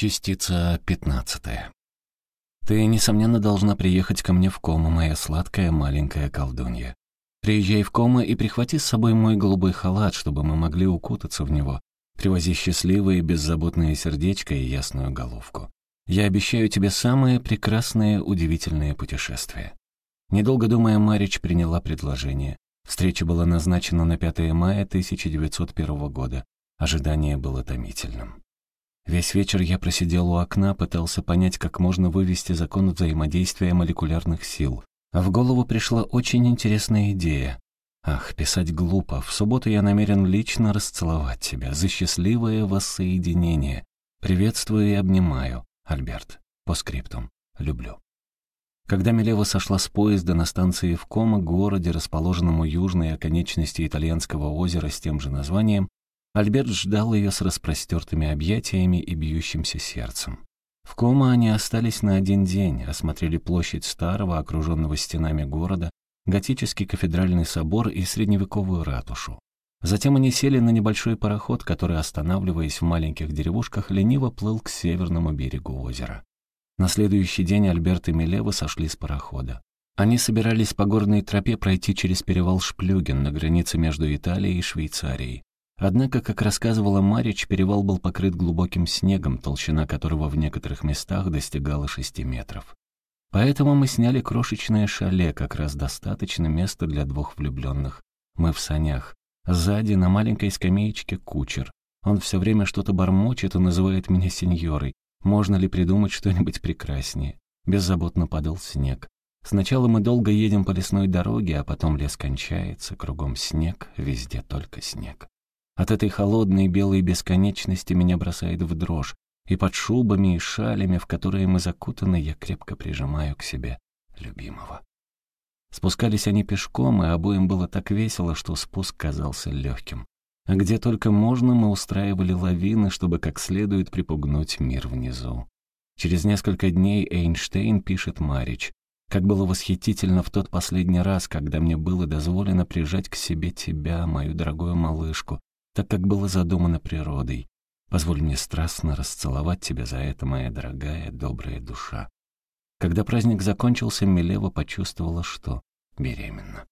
Частица пятнадцатая. Ты, несомненно, должна приехать ко мне в кому, моя сладкая маленькая колдунья. Приезжай в кома и прихвати с собой мой голубой халат, чтобы мы могли укутаться в него. Привози счастливое, беззаботное сердечко и ясную головку. Я обещаю тебе самое прекрасное, удивительное путешествие. Недолго думая, Марич приняла предложение. Встреча была назначена на 5 мая 1901 года. Ожидание было томительным. Весь вечер я просидел у окна, пытался понять, как можно вывести закон взаимодействия молекулярных сил. А в голову пришла очень интересная идея. Ах, писать глупо. В субботу я намерен лично расцеловать тебя за счастливое воссоединение. Приветствую и обнимаю. Альберт. По скриптум. Люблю. Когда Милева сошла с поезда на станции в Кома, городе, у южной оконечности итальянского озера с тем же названием, Альберт ждал ее с распростертыми объятиями и бьющимся сердцем. В Кома они остались на один день, осмотрели площадь старого, окруженного стенами города, готический кафедральный собор и средневековую ратушу. Затем они сели на небольшой пароход, который, останавливаясь в маленьких деревушках, лениво плыл к северному берегу озера. На следующий день Альберт и Милева сошли с парохода. Они собирались по горной тропе пройти через перевал Шплюген на границе между Италией и Швейцарией. Однако, как рассказывала Марич, перевал был покрыт глубоким снегом, толщина которого в некоторых местах достигала шести метров. Поэтому мы сняли крошечное шале, как раз достаточно места для двух влюбленных. Мы в санях. Сзади, на маленькой скамеечке, кучер. Он все время что-то бормочет и называет меня сеньорой. Можно ли придумать что-нибудь прекраснее? Беззаботно падал снег. Сначала мы долго едем по лесной дороге, а потом лес кончается, кругом снег, везде только снег. От этой холодной белой бесконечности меня бросает в дрожь, и под шубами и шалями, в которые мы закутаны, я крепко прижимаю к себе любимого. Спускались они пешком, и обоим было так весело, что спуск казался легким. А где только можно, мы устраивали лавины, чтобы как следует припугнуть мир внизу. Через несколько дней Эйнштейн пишет Марич. Как было восхитительно в тот последний раз, когда мне было дозволено прижать к себе тебя, мою дорогую малышку, так как было задумано природой. Позволь мне страстно расцеловать тебя за это, моя дорогая, добрая душа. Когда праздник закончился, Милева почувствовала, что беременна.